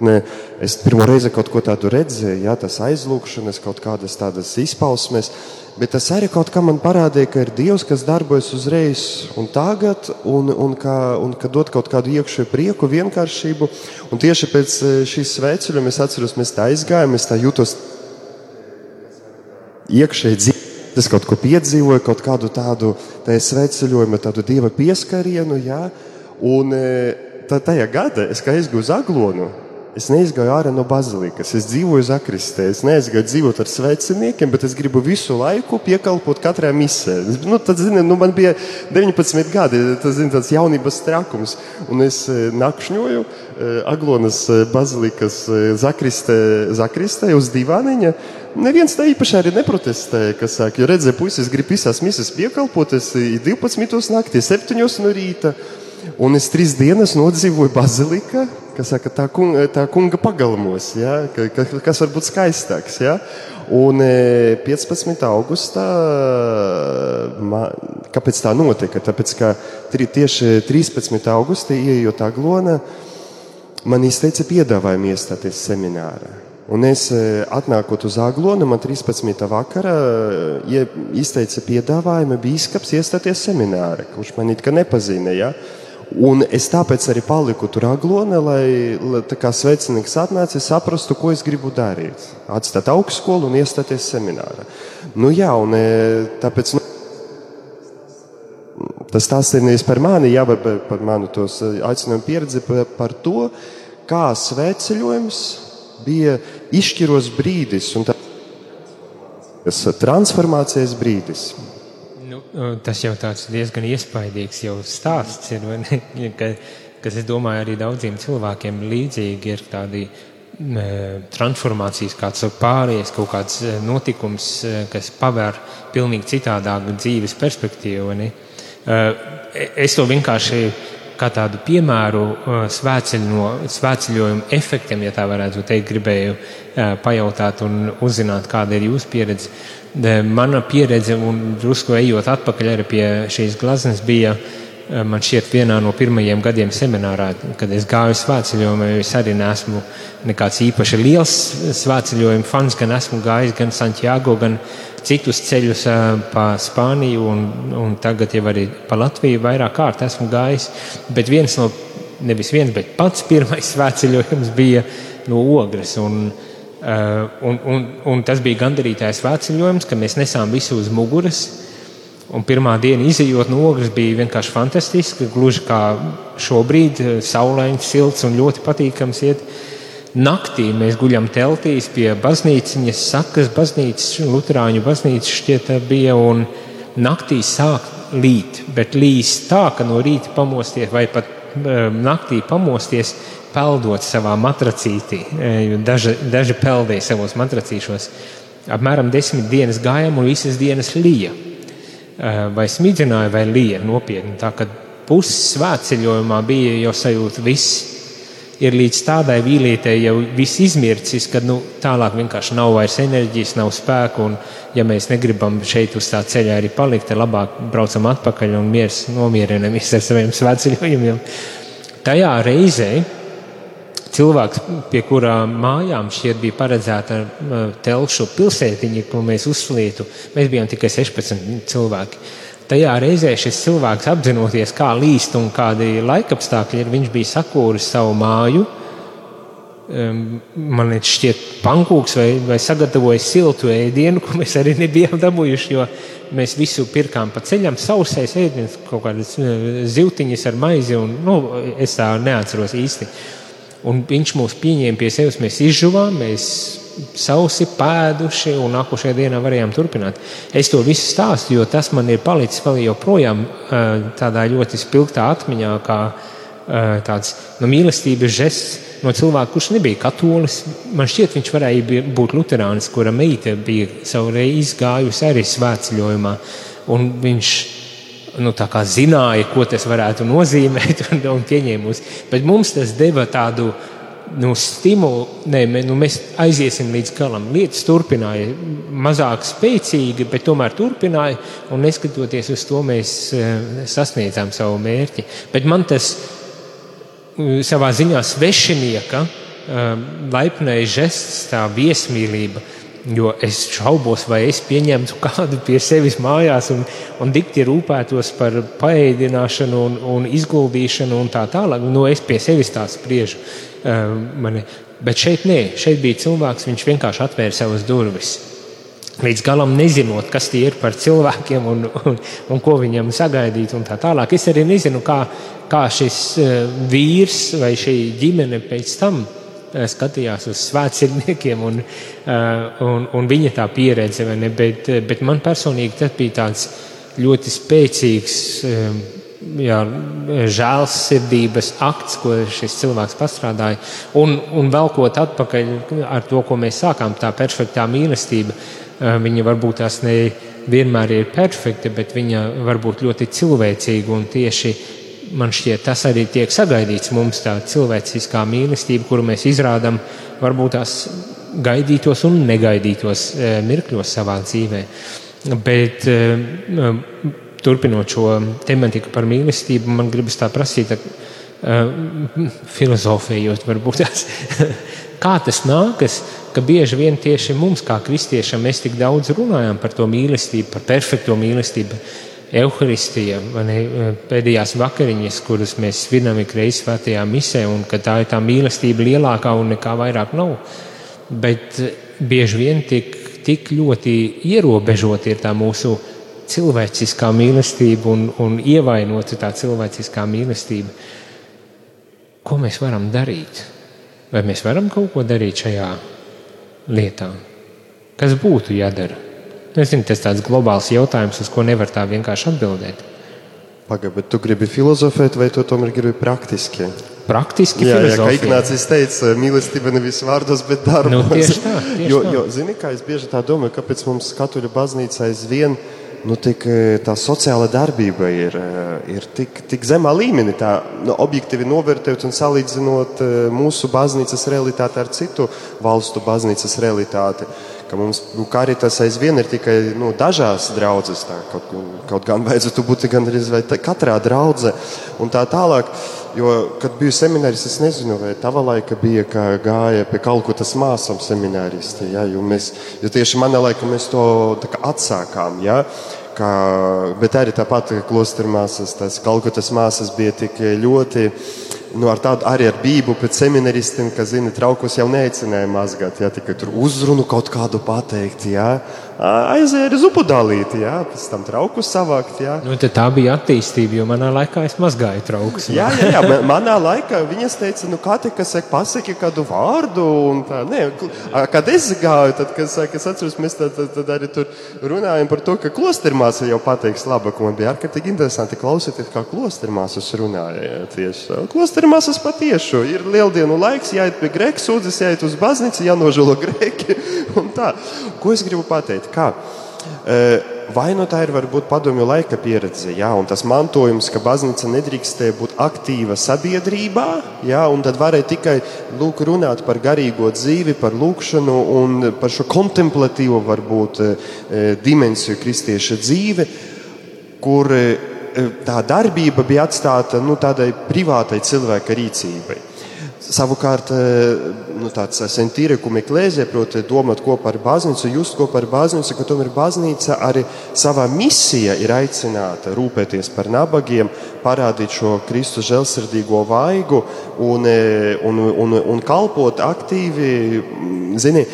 Ne, es pirmo reizi kaut ko tādu redzēju, ja, tas aizlūgšanas, kaut kādas tādas izpausmes. Bet tas arī kaut kā man parādīja, ka ir Dievs, kas darbojas uzreiz un tagad, un, un, kā, un ka dod kaut kādu iekšēju prieku, vienkāršību. Un tieši pēc e, šīs sveceļa es atceros, mēs tā aizgājām, es tā jūtos iekšēji dzīvē. Es kaut ko piedzīvoju, kaut kādu tādu sveceļojumu, tādu dieva pieskarienu. Ja? Un e, tā, tajā gadā es kā aizgāju uz Aglonu. Es neizgāju ārā no bazilikas, es dzīvoju Zakristē. Es neaizgāju dzīvot ar sveciniekiem, bet es gribu visu laiku piekalpot katrai misē. Nu, tad, zini, nu, man bija 19 gadi, tas ir tāds jaunības trakums. Un es e, nakšņoju e, Aglonas e, bazilikas Zakristē, Zakristē uz divāniņa. Neviens tā īpaši arī neprotestēja, kas saka, jo redzēja, puisis grib visās misēs piekalpot, es 12. naktī, 7. no rīta. Un es trīs dienas nodzīvoju bazilikā, kas saka, tā, kunga, tā kunga pagalmos, ja, ka, kas var būt skaistāks. Ja. Un 15. E, augustā, kāpēc tā notika? Tāpēc, ka tieši 13. augustā, ieejot Aglona, man izteica piedāvājumu iestāties seminārā. Un es e, atnākot uz Aglonu, man 13. vakarā e, izteica piedāvājumu bīskaps iestāties seminārā, kurš man it kā nepazīna. Ja? Un es tāpēc arī paliku tur aglonē, lai, lai kā svecinieks atnāca, es saprastu, ko es gribu darīt. Atstāt augstskolu un iestāties seminārā. Nu jā, un e, tāpēc. Nu, Tas tās ir nevis par mani, jā, bet par manu tos e, aicinājumu pieredzi par to, kā sveceļojums bija izšķiros brīdis un tas transformācijas brīdis. Tas jau tāds diezgan iespaidīgs jau stāsts ir, ka, kas, es domāju, arī daudziem cilvēkiem līdzīgi ir tādi transformācijas, kāds pāries, kaut kāds e, notikums, e, kas pavēr pilnīgi citādāku dzīves perspektīvu. Ne? E, es to vienkārši kā tādu piemēru svētceļojumu efektiem, ja tā varētu teikt, gribēju pajautāt un uzzināt, kāda ir jūsu pieredze. Mana pieredze, un drusku ejot atpakaļ arī pie šīs glazmas, bija man šķiet, vienā no pirmajiem gadiem seminārā, kad es gāju svētceļojumā, es arī neesmu nekāds īpaši liels svētceļojuma fans, gan esmu gājis gan Santiago, gan citus ceļus pa Spāniju un, un tagad jau arī pa Latviju vairāk kārt esmu gājis. Bet viens no, nevis viens, bet pats pirmais svētceļojums bija no Ogres. Un, un, un, un tas bija gandarītājs svētceļojums, ka mēs nesām visu uz muguras Un pirmā diena izjūt no ogles bija vienkārši fantastiska. Gluži kā šobrīd, eh, saulains, silts un ļoti patīkams iet. Naktī mēs guļam teltīs pie baznīciņas, sakas baznīcas, Lutāņu baznīcas šķiet bija. Un naktī sāk līt, bet līs tā, ka no rīta pamosties vai pat naktī pamosties, peldot savā matracītī. Eh, daži, daži peldēja savos matracīšos. Apmēram desmit dienas gājām un visas dienas līja. Eh, vai smidzināja, vai lija nopietni. Tā kā puses svētceļojumā bija jau sajūta, viss ir līdz tādai vīlietei jau viss izmircis, ka nu, tālāk vienkārši nav vairs enerģijas, nav spēku. Un, ja mēs negribam šeit uz tā ceļa arī palikt, tad labāk braucam atpakaļ un miers nomierinamies ar saviem svētceļojumiem. Tajā reizē cilvēks, pie kurām mājām šķiet bija paredzēta telšu pilsētiņa, ko mēs uzslītu, mēs bijām tikai 16 cilvēki. Tajā reizē šis cilvēks apzinoties, kā līst un kādi laikapstākļi ir, viņš bija sakūris savu māju. Man liekas, šķiet, pankūks vai, vai sagatavojis siltu ēdienu, ko mēs arī nebijām dabūjuši, jo mēs visu pirkām pa ceļam, sausais ēdiens, kaut kādas zivtiņas ar maizi, un nu, es tā neatceros īsti. Un viņš mūs pieņēma pie sevis, mēs izžuvām, mēs sausi pēduši un nākošajā dienā varējām turpināt. Es to visu stāstu, jo tas man ir palicis vēl joprojām tādā ļoti spilgtā atmiņā, kā tāds nu, mīlestības žests no cilvēka, kurš nebija katolis. Man šķiet, viņš varēja būt luterānis, kura meita bija savu reizi gājusi arī svētceļojumā. Un viņš nu, zināja, ko tas varētu nozīmēt, un, un pieņēmusi. Bet mums tas deva tādu nu, stimulu, ne, nu, mēs aiziesim līdz galam. Lietas turpināja, mazāk spēcīgi, bet tomēr turpināja, un neskatoties uz to, mēs uh, sasniedzām savu mērķi. Bet man tas savā ziņā svešinieka uh, laipnais žests, tā viesmīlība Jo es šaubos, vai es pieņemtu kādu pie sevis mājās un, un dikti rūpētos par paēdināšanu un, un izguldīšanu un tā tālāk. Nu, es pie sevis tā spriežu. Uh. Bet šeit nē, šeit bija cilvēks, viņš vienkārši atvēra savas durvis. Līdz galam nezinot, kas tie ir par cilvēkiem un, un, un ko viņam sagaidīt un tā tālāk. Es arī nezinu, kā, kā šis uh, vīrs vai šī ģimene pēc tam Eh, skatījās uz svētceļniekiem un, eh, un, un viņa tā pieredze, bet, eh, bet man personīgi tas bija tāds ļoti spēcīgs jā, žēlsirdības akts, ko šis cilvēks pastrādāja. Un, un velkot atpakaļ ar to, ko mēs sākām, tā perfektā mīlestība, viņa varbūt tās ne vienmēr ir perfekta, bet viņa var būt ļoti cilvēcīga un tieši man šķiet, tas arī tiek sagaidīts mums, tā cilvēciskā mīlestība, kuru mēs izrādām varbūt tās gaidītos un negaidītos e, mirkļos savā dzīvē. Bet e, turpinot šo tematiku par mīlestību, man gribas tā prasīt, e, filozofējot, varbūt tās, kā tas nākas, ka bieži vien tieši mums, kā kristiešiem, mēs tik daudz runājam par to mīlestību, par perfekto mīlestību Euharistija, pēdējās vakariņas, kuras mēs svinam ik reizi svētajā misē, un ka tā ir tā mīlestība lielākā un nekā vairāk nav. Bet eh, bieži vien tik, tik ļoti ierobežota ir tā mūsu cilvēciskā mīlestība un, un ievainota tā cilvēciskā mīlestība. Ko mēs varam darīt? Vai mēs varam kaut ko darīt šajā lietā? Kas būtu jādara? Es zinu, tas ir tāds globāls jautājums, uz ko nevar tā vienkārši atbildēt. Pagaid, bet tu gribi filozofēt, vai tu tomēr gribi praktiski? Praktiski jā, jā, kā Ignācis teica, mīlestība nevis vārdos, bet darbos. Nu, tieši tā, tieši jo, jo, zini, kā es bieži tā domāju, kāpēc mums katoļu baznīca aizvien nu, tik, e, tā sociāla darbība ir, e, ir tik, tik zemā līmenī, tā nu, objektīvi novērtējot un salīdzinot e, mūsu baznīcas realitāti ar citu valstu baznīcas realitāti ka mums nu, karitas aizvien ir tikai nu, dažās draudzes, tā, kaut, kaut gan vajadzētu būt gan arī katrā draudzē un tā tālāk. Jo, kad biju semināris, es nezinu, vai tava laika bija, ka gāja pie Kalkutas māsām semināristi. Ja, jo, mēs, jo tieši manā laikā mēs to atsākām. Ja. Kā, bet arī tāpat klosteru māsas, tās Kalkutas māsas bija tik ļoti nu, ar tādu arī ar bību pēc seminaristiem, kas, zina, traukus jau neicināja mazgāt, ja tikai tur uzrunu kaut kādu pateikt, ja aizēja zupu dalīt, jā, pēc tam traukus savākt. Jā. Nu, tā bija attīstība, jo manā laikā es mazgāju traukus. jā, jā, jā, manā laikā viņas teica, nu, kā te, kas saka, pasaki kādu vārdu, un tā, ne, kad es gāju, tad, kas saka, es atceros, mēs tad, tad, tad arī tur runājam par to, ka klostermāsa jau pateiks labāk, un bija ārkārtīgi interesanti klausīties, kā klostermāsas runāja tieši. Klostermāsas patiešu ir lieldienu laiks, jāiet pie grēku sūdzes, jāiet uz baznīcu, jānožēlo grēki, un tā. Ko es gribu pateikt? Kā. Vai nu tā ir varbūt padomju laika pieredze, jā, un tas mantojums, ka baznīca nedrīkstēja būt aktīva sabiedrībā, jā, un tad varēja tikai lūk, runāt par garīgo dzīvi, par lūkšanu un par šo kontemplatīvo varbūt dimensiju kristieša dzīve, kur tā darbība bija atstāta nu, tādai privātai cilvēka rīcībai. Savukārt, e, nu, tāds sentīrekuma eklēzija, proti, domāt kopā ar baznīcu, just kopā ar baznīcu, ka tomēr baznīca arī savā misijā ir aicināta rūpēties par nabagiem, parādīt šo Kristus žēlsirdīgo vaigu un, e, un, un, un kalpot aktīvi, zini,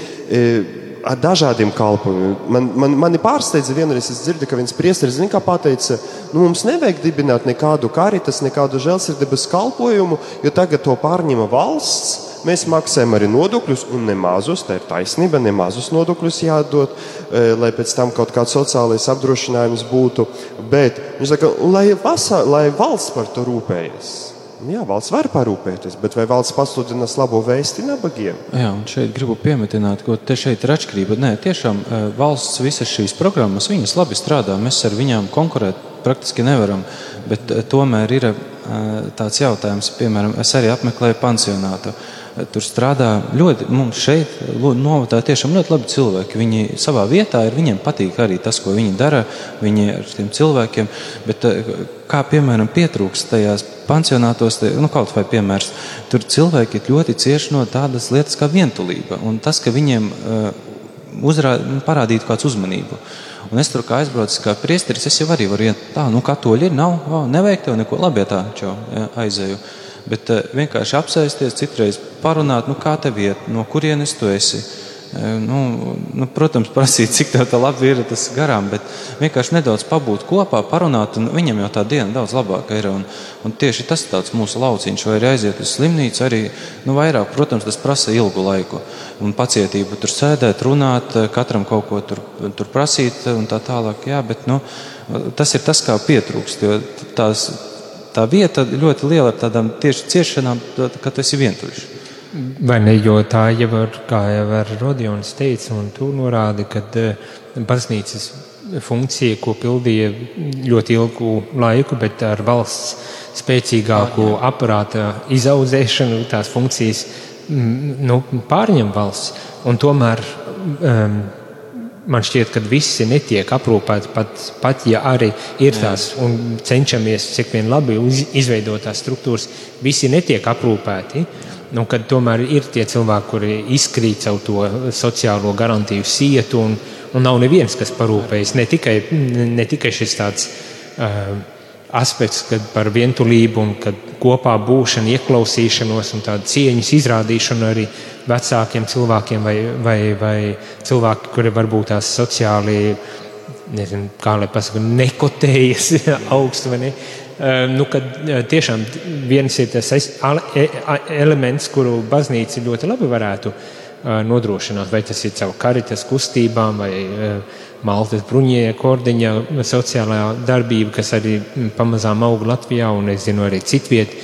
ar dažādiem kalpojumiem. Man, man, mani pārsteidza vienreiz, es dzirdēju, ka viens priesteris zina, kā pateica, nu, mums nevajag dibināt nekādu karitas, nekādu žēlsirdības kalpojumu, jo tagad to pārņema valsts. Mēs maksājam arī nodokļus, un nemazus, tā ir taisnība, nemazus nodokļus jādod, e, lai pēc tam kaut kāds sociālais apdrošinājums būtu. Bet viņš saka, lai, vasā, lai valsts par to rūpējas. Jā, valsts var parūpēties, bet vai valsts pasludinās labo vēsti nabagiem? Jā, un šeit gribu piemetināt, ka te šeit ir atšķirība. Nē, tiešām eh, valsts visas šīs programmas, viņas labi strādā, mēs ar viņām konkurēt praktiski nevaram, bet eh, tomēr ir eh, tāds jautājums, piemēram, es arī apmeklēju pansionātu. Tur strādā ļoti, mums šeit novatā tiešām ļoti labi cilvēki. Viņi savā vietā ir, viņiem patīk arī tas, ko viņi dara, viņi ar tiem cilvēkiem, bet kā piemēram pietrūkst tajās pansionātos, nu, kaut vai piemērs, tur cilvēki ļoti cieši no tādas lietas kā vientulība un tas, ka viņiem uh, uzrā, nu, parādītu kāds uzmanību. Un es tur kā aizbraucu, kā priesteris, es jau arī varu iet tā, nu, katoļi ir, nav, oh, nevajag tev neko labi, tā, čau, ja, aizēju. Bet uh, vienkārši apsēsties, citreiz parunāt, nu, kā tev iet, no kurienes tu esi Nu, nu, protams, prasīt, cik tā, tā labi ir tas garām, bet vienkārši nedaudz pabūt kopā, parunāt. Viņam jau tā diena daudz labāka ir. Un, un tieši tas ir mūsu lauciņš, vai arī aiziet uz slimnīcu. Arī, nu, vairāk, protams, tas prasa ilgu laiku un pacietību. Tur sēdēt, runāt, katram kaut ko tur, tur prasīt un tā tālāk. Jā, bet, nu, tas ir tas, kā pietrūkst. Tās, tā vieta ļoti liela ar tādām tieši ciešanām, ka tu esi vientuļš. Vai ne, jo tā jau ir, kā jau ar Rodions teica, un tu norādi, ka eh, baznīcas funkcija, ko pildīja ļoti ilgu laiku, bet ar valsts spēcīgāku aparāta izaudzēšanu tās funkcijas nu, pārņem valsts. Un tomēr um, man šķiet, ka visi netiek aprūpēti, pat, pat ja arī ir tās un cenšamies cik vien labi izveidot tās struktūras, visi netiek aprūpēti nu, kad tomēr ir tie cilvēki, kuri izkrīt savu to sociālo garantiju sietu, un, un nav neviens, kas parūpējas. Ne tikai, ne tikai šis tāds uh, aspekts, kad par vientulību un kopā būšanu, ieklausīšanos un tādu cieņas izrādīšanu arī vecākiem cilvēkiem vai, vai, vai cilvēki, kuri varbūt tās sociāli, nezinu, kā lai pasaka, nekotējas augstu vai ne nu, kad tiešām viens ir tas e, elements, kuru baznīca ļoti labi varētu nodrošināt, vai tas ir caur karitas kustībām vai Maltas bruņie, kordiņa sociālā darbība, kas arī pamazām aug Latvijā un, es zinu, arī citviet.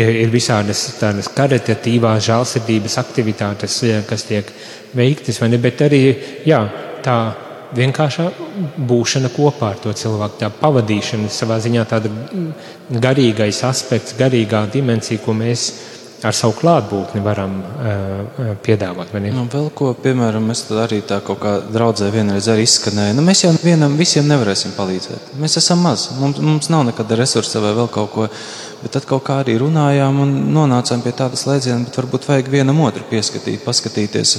Ir visādas tādas karitatīvās žēlsirdības aktivitātes, kas tiek veiktas, vai ne, bet arī, jā, tā vienkāršā būšana kopā ar to cilvēku, tā pavadīšana, savā ziņā tāda garīgais aspekts, garīgā dimensija, ko mēs ar savu klātbūtni varam uh, piedāvāt. Nu, vēl ko, piemēram, mēs arī tā kaut kā draudzē vienreiz arī izskanēja. Nu, mēs jau vienam visiem nevarēsim palīdzēt. Mēs esam maz, mums, mums nav nekāda resursa vai vēl kaut ko. Bet tad kaut kā arī runājām un nonācām pie tādas slēdziena, bet varbūt vajag vienam otru pieskatīt, paskatīties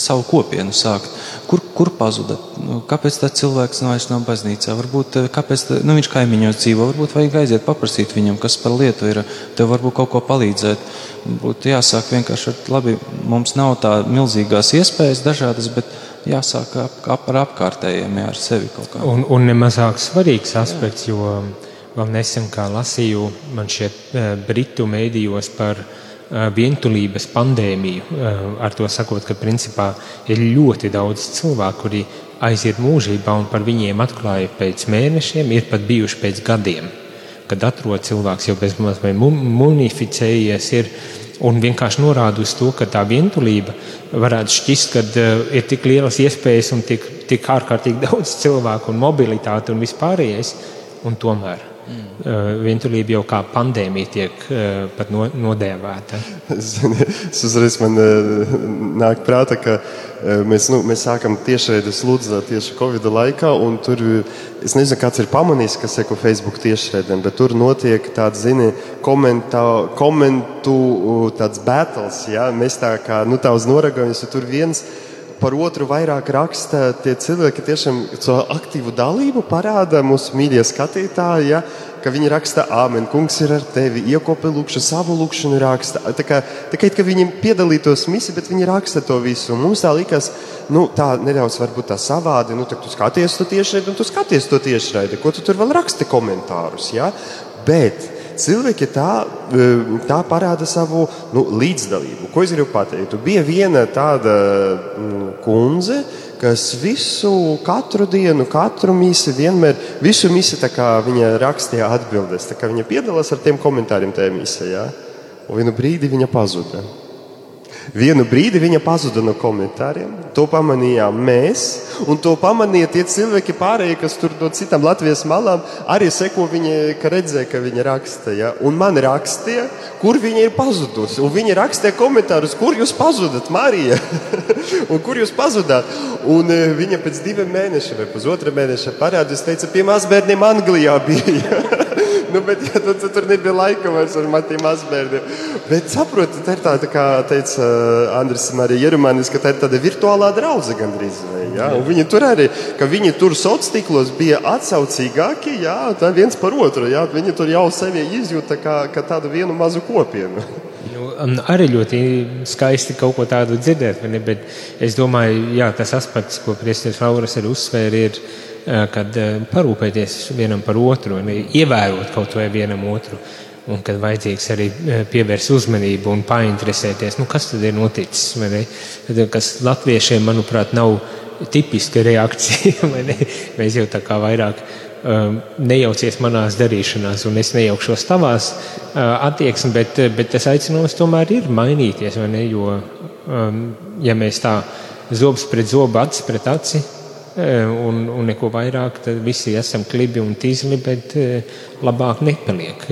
savu kopienu, sākt. Kur, kur pazuda? Nu, kāpēc tāds cilvēks nav vairs nav baznīcā? Varbūt kāpēc tā, nu, viņš kaimiņos dzīvo, varbūt vajag aiziet paprasīt viņam, kas par lietu ir, tev varbūt kaut ko palīdzēt būtu jāsāk vienkārši ar, labi, mums nav tā milzīgās iespējas dažādas, bet jāsāk ap, ap, ar apkārtējiem, jā, ar sevi kaut kā. Un, un nemazāk svarīgs aspekts, jā. jo vēl nesen kā lasīju, man šeit eh, Britu mēdījos par eh, vientulības pandēmiju, eh, ar to sakot, ka principā ir ļoti daudz cilvēku, kuri aiziet mūžībā un par viņiem atklāja pēc mēnešiem, ir pat bijuši pēc gadiem kad atrod cilvēks jau bezmaz vai mumificējies, ir, un vienkārši norāda uz to, ka tā vientulība varētu šķist, ka ir tik lielas iespējas un tik, tik ārkārtīgi daudz cilvēku un mobilitāte un vispārējais, un tomēr. Uh, vientulība jau kā pandēmija tiek uh, pat no, nodēvēta. Es uzreiz man uh, nāk prāta, ka mēs, nu, mēs sākam tiešraides lūdzēt tieši Covid laikā, un tur, es nezinu, kāds ir pamanījis, kas seko Facebook tiešraidēm, bet tur notiek tāds, zini, komentā, komentu tāds battles, ja? mēs tā kā, nu tā uz noragamies, tur viens par otru vairāk raksta tie cilvēki, tiešām to aktīvu dalību parāda mūsu mīļie skatītāji. Ja, ka viņi raksta, Āmen, kungs ir ar tevi, iekopi lūkšanu, savu lūkšanu raksta. Tā kā, tā kā it, viņi piedalītos misijā, bet viņi raksta to visu. Un mums tā likās, nu, tā nedaudz varbūt tā savādi, nu, tu skaties to tiešraidi, un tu skaties to tiešraidi, ko tu tur vēl raksti komentārus. Ja? Bet cilvēki tā, e, tā parāda savu nu, līdzdalību. Ko es gribu pateikt? Bija viena tāda mm, kundze, kas visu, katru dienu, katru misi, vienmēr, visu misi viņa rakstīja atbildēs. Viņa piedalās ar tiem komentāriem tajā misijā. Un vienu brīdi viņa pazuda. Vienu brīdi viņa pazuda no komentāriem. To pamanījām mēs, un to pamanīja tie cilvēki pārējie, kas tur no citām Latvijas malām arī seko viņa, ka redzēja, ka viņa raksta. Ja? Un man rakstīja, kur viņa ir pazudusi. Un viņi rakstīja komentārus, kur jūs pazudat, Marija? un kur jūs pazudāt? Un e, viņa pēc diviem mēnešiem vai pusotra mēneša parādījās, teica, pie mazbērniem Anglijā bija. nu, bet ja, tad, tad tur nebija laika vairs ar matiem mazbērniem. Bet saprotu, tā ir tā, tā kā teica uh, Andris Marija Jerumanis, ka tā ir tāda virtuālā draudze gandrīz. Vai, ja? Un viņi tur arī, ka viņi tur sociālos tīklos bija atsaucīgāki, jā, tā viens par otru. Jā, viņi tur jau sevi izjūta kā, kā tādu vienu mazu kopienu. Nu, arī ļoti skaisti kaut ko tādu dzirdēt, bet es domāju, jā, tas aspekts, ko Priesteris Fauras ir uzsvērs, ir kad parūpēties vienam par otru un ievērot kaut vai vienam otru. Un kad vajadzīgs arī pievērst uzmanību un painteresēties, nu, kas tad ir noticis. Kas latviešiem, manuprāt, nav tipiska reakcija. Mēs jau tā kā vairāk um, nejaucies manās darīšanās, un es nejaukšos tavās attieksmēs, bet, bet tas aicinājums tomēr ir mainīties. Jo, um, ja mēs tā zobs pret zobu, acis pret aci un, un neko vairāk, tad visi esam klibi un tīzli, bet labāk nepaliek.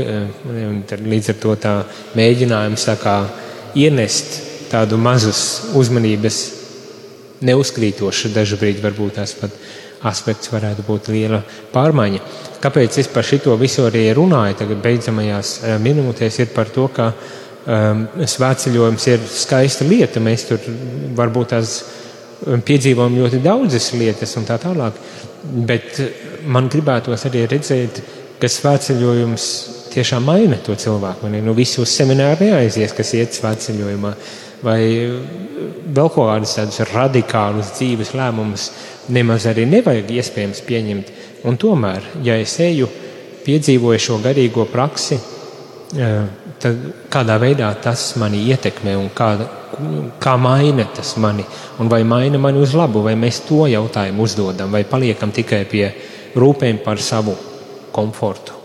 Tad, līdz ar to tā mēģinājums tā kā ienest tādu mazus uzmanības neuzkrītošu, dažkārt varbūt tās pat aspekts varētu būt liela pārmaiņa. Kāpēc es par šito visu arī runāju tagad beidzamajās minūtēs, ir par to, ka um, svētceļojums ir skaista lieta. Mēs tur varbūt tās piedzīvojam ļoti daudzas lietas un tā tālāk. Bet man gribētos arī redzēt, ka svētceļojums tiešām maina to cilvēku. Man ir nu, visi uz semināru neaizies, kas iet svētceļojumā, vai vēl kaut kādus tādus radikālus dzīves lēmumus nemaz arī nevajag iespējams pieņemt. Un tomēr, ja es eju, piedzīvoju šo garīgo praksi, tad kādā veidā tas mani ietekmē un kāda, kā maina tas mani, un vai maina mani uz labu, vai mēs to jautājumu uzdodam, vai paliekam tikai pie rūpēm par savu komfortu,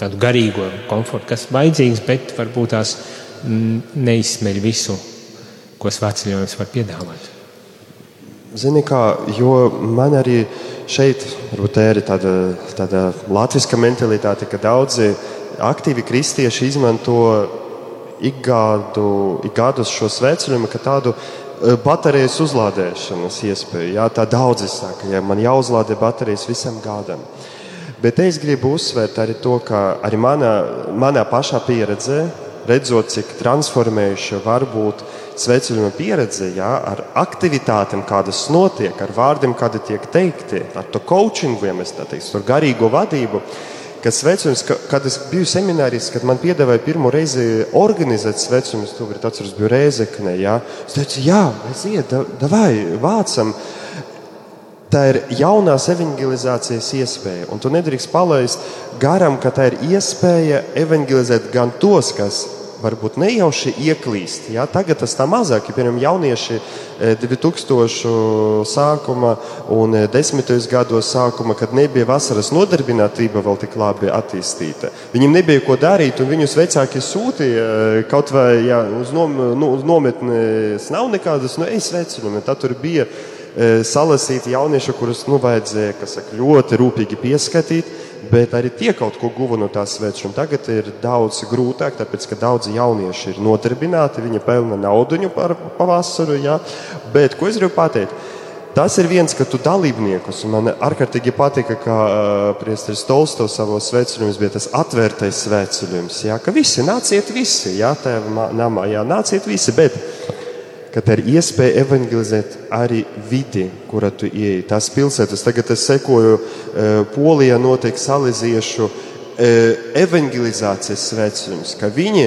tādu garīgo komfortu, kas vajadzīgs, bet varbūt tās neizsmeļ visu, ko svētceļojums var piedāvāt. Zini, kā, jo man arī šeit ir tāda, tāda latviska mentalitāte, ka daudzi aktīvi kristieši izmanto ik gadu, ik gadus šo sveceļojumu, ka tādu baterijas uzlādēšanas iespēju. Jā, tā daudzi saka, ja man jāuzlādē baterijas visam gadam. Bet es gribu uzsvērt arī to, ka arī manā, manā pašā pieredzē, redzot, cik transformējuša var būt sveceļojuma pieredze, jā, ar aktivitātēm, kādas notiek, ar vārdiem, kādi tiek teikti, ar to coachingu, ja mēs tā teiksim, ar garīgo vadību kad svecums, kad es biju seminārijas, kad man piedāvāja pirmo reizi organizēt svecumus, to brīdi atceros, biju Rēzeknē, jā. Es teicu, jā, aiziet, da, davai, vācam. Tā ir jaunās evangelizācijas iespēja, un tu nedrīkst palaist garām, ka tā ir iespēja evangelizēt gan tos, kas varbūt nejauši ieklīst. Ja? Tagad tas tā mazāk, ja piemēram jaunieši 2000 e, sākuma un 10. E, gados sākuma, kad nebija vasaras nodarbinātība vēl tik labi attīstīta. Viņiem nebija ko darīt, un viņus vecāki sūtīja e, kaut vai ja, uz, nom, nu, uz nometnes nav nekādas, nu, es vecinu, tad tur bija salasīti jaunieši, kurus nu, vajadzēja saka, ļoti rūpīgi pieskatīt bet arī tie kaut ko guva no tās sveces. Tagad ir daudz grūtāk, tāpēc ka daudzi jaunieši ir nodarbināti, viņi pelna naudu par pavasaru. Ja? Bet ko es gribu pateikt? Tas ir viens, ka tu dalībniekus, un man ārkārtīgi patika, ka uh, Priesteris Tolstovs savos sveceļojumos bija tas atvērtais sveceļojums, ja? ka visi nāciet visi, jā, tēva namā, jā, nāciet visi, bet ka tā ir iespēja evangelizēt arī vidi, kurā tu ieeji. Tās pilsētas, tagad es sekoju, e, Polijā notiek salīdziešu e, evangelizācijas svētceļums, ka viņi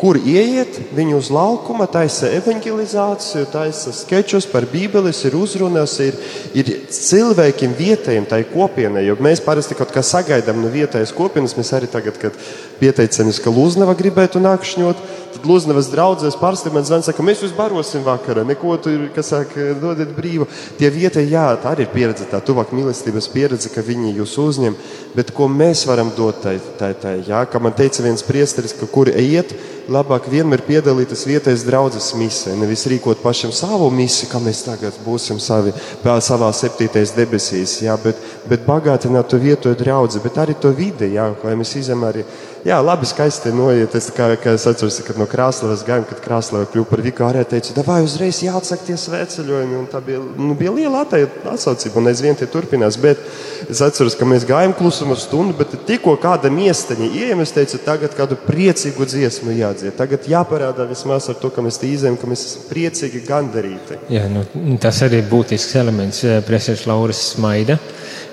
kur ieiet, viņi uz laukuma taisa evangelizāciju, taisa skečus par bībeles, ir uzrunas, ir, ir cilvēkiem vietējiem tai kopienai, jo mēs parasti kaut kā sagaidām no vietējas kopienas, mēs arī tagad, kad pieteicamies, ka Lūznava gribētu nakšņot, tad Lūznavas draudzēs parasti man zvan, saka, mēs jūs barosim vakarā, neko tur, kas saka, dodiet brīvu. Tie vietēji, jā, tā arī ir pieredze, tā tuvāk mīlestības pieredze, ka viņi jūs uzņem, bet ko mēs varam dot tai, tai, tai, jā, kā man teica viens priesteris, ka kur ejiet, labāk vienmēr piedalīties vietējas draudzes misē, nevis rīkot pašam savu misiju, kā mēs tagad būsim savi, savā septītais debesīs, jā, bet, bet bagātināt to vietu draudzi, bet arī to vidi, jā, lai mēs izem arī Jā, labi, skaisti noiet. Es, kā, kā es atceros, kad no Krāslavas gājām, kad Krāslava kļuva par vikārē, teicu, vai uzreiz jāatsaka tie svētceļojumi. Un tā bija, nu, bija liela atsaucība, un aizvien tie turpinās. Bet es atceros, ka mēs gājām klusuma stundu, bet tikko kāda miestaņa ieejam, es teicu, tagad kādu priecīgu dziesmu jādzied. Tagad jāparādā vismaz ar to, ka mēs tīzējam, ka mēs esam priecīgi gandarīti. Jā, nu, tas arī ir būtisks elements eh, presēs Lauras Smaida.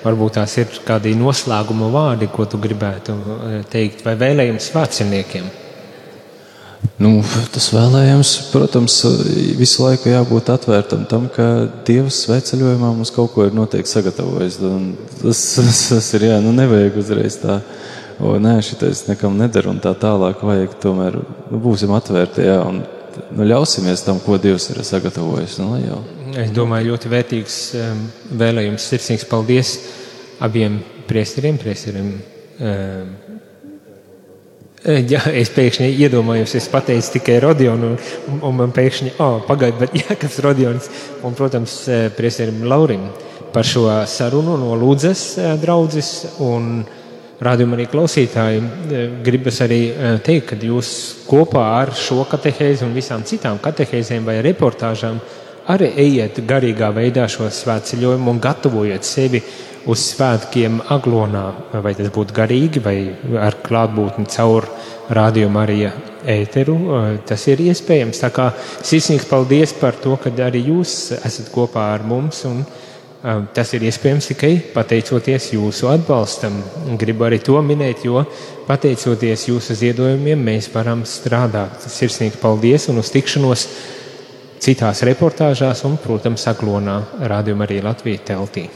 Varbūt tās ir kādi noslēguma vārdi, ko tu gribētu eh, teikt, vai vēlējums vāciniekiem? Nu, tas vēlējums, protams, visu laiku jābūt atvērtam tam, ka Dievs sveceļojumā mums kaut ko ir noteikti sagatavojis. Tas, tas, tas ir, jā, nu nevajag uzreiz tā, o nē, šitais nekam neder un tā tālāk vajag tomēr, nu, būsim atvērti, jā, un nu, ļausimies tam, ko Dievs ir sagatavojis. Nu, jau. Es domāju, ļoti vērtīgs um, vēlējums. Sirsnīgs paldies abiem priesteriem. priesteriem um, Jā, es pēkšņi iedomājos, es pateicu tikai Rodionu, un, un man pēkšņi, oh, pagaidi, bet Jānis Rodions un, protams, priesterim Laurim par šo sarunu no Lūdzes draudzes. Un rādījumā arī klausītāji gribas arī teikt, ka jūs kopā ar šo katehēzi un visām citām katehēzēm vai reportāžām arī ejiet garīgā veidā šo svētceļojumu un gatavojiet sevi uz svētkiem aglonā, vai tas būtu garīgi, vai ar klātbūtni caur rādījumu arī ēteru. Tas ir iespējams. Tā kā sirsnīgs paldies par to, ka arī jūs esat kopā ar mums. Un, Tas ir iespējams tikai pateicoties jūsu atbalstam. Gribu arī to minēt, jo pateicoties jūsu ziedojumiem, mēs varam strādāt. Sirsnīgi paldies un uz tikšanos! citās reportāžās un, protams, Aglonā rādījumā arī Latvijas teltī.